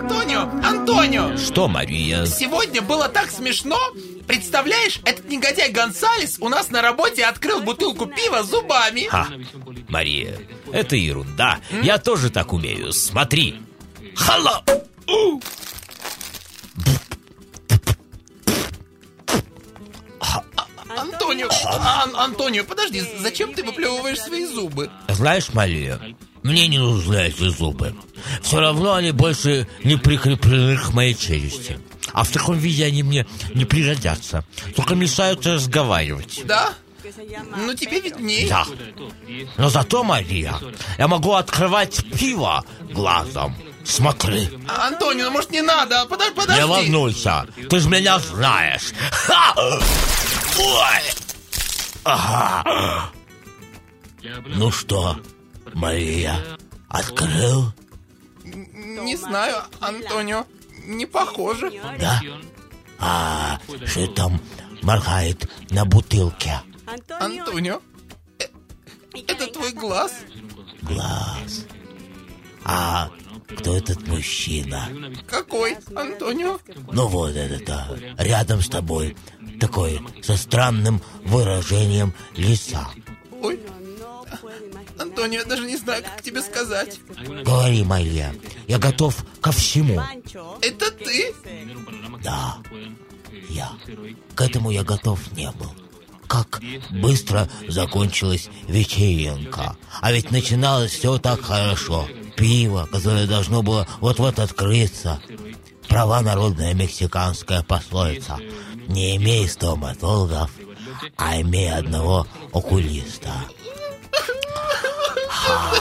Антонио, Антонио! Что, Мария? Сегодня было так смешно. Представляешь, этот негодяй Гонсалес у нас на работе открыл бутылку пива зубами. Ха, Мария, это ерунда. Я тоже так умею. Смотри. Хала! У! Антонио, Ан- Антонио, подожди, зачем ты выплевываешь свои зубы? Знаешь, Мария, мне не нужны эти зубы. Все равно они больше не прикреплены к моей челюсти. А в таком виде они мне не пригодятся. Только мешают разговаривать. Да? Ну тебе видней. Да. Но зато, Мария, я могу открывать пиво глазом. Смотри. Антонио, ну может не надо? Подожди, Не волнуйся, ты же меня знаешь. Ха! Ой! Ага. Ну что, Мария, открыл? Не знаю, Антонио, не похоже. Да? А что там моргает на бутылке? Антонио, э, это твой глаз? Глаз. А кто этот мужчина? Какой, Антонио? Ну вот этот, а, рядом с тобой. Такой, со странным выражением лица. Антонио, я даже не знаю, как тебе сказать. Говори, Мария, я готов ко всему. Это ты? Да, я. К этому я готов не был. Как быстро закончилась вечеринка. А ведь начиналось все так хорошо. Пиво, которое должно было вот-вот открыться. Права народная мексиканская пословица. Не имей стоматологов, а имей одного окулиста. Ah.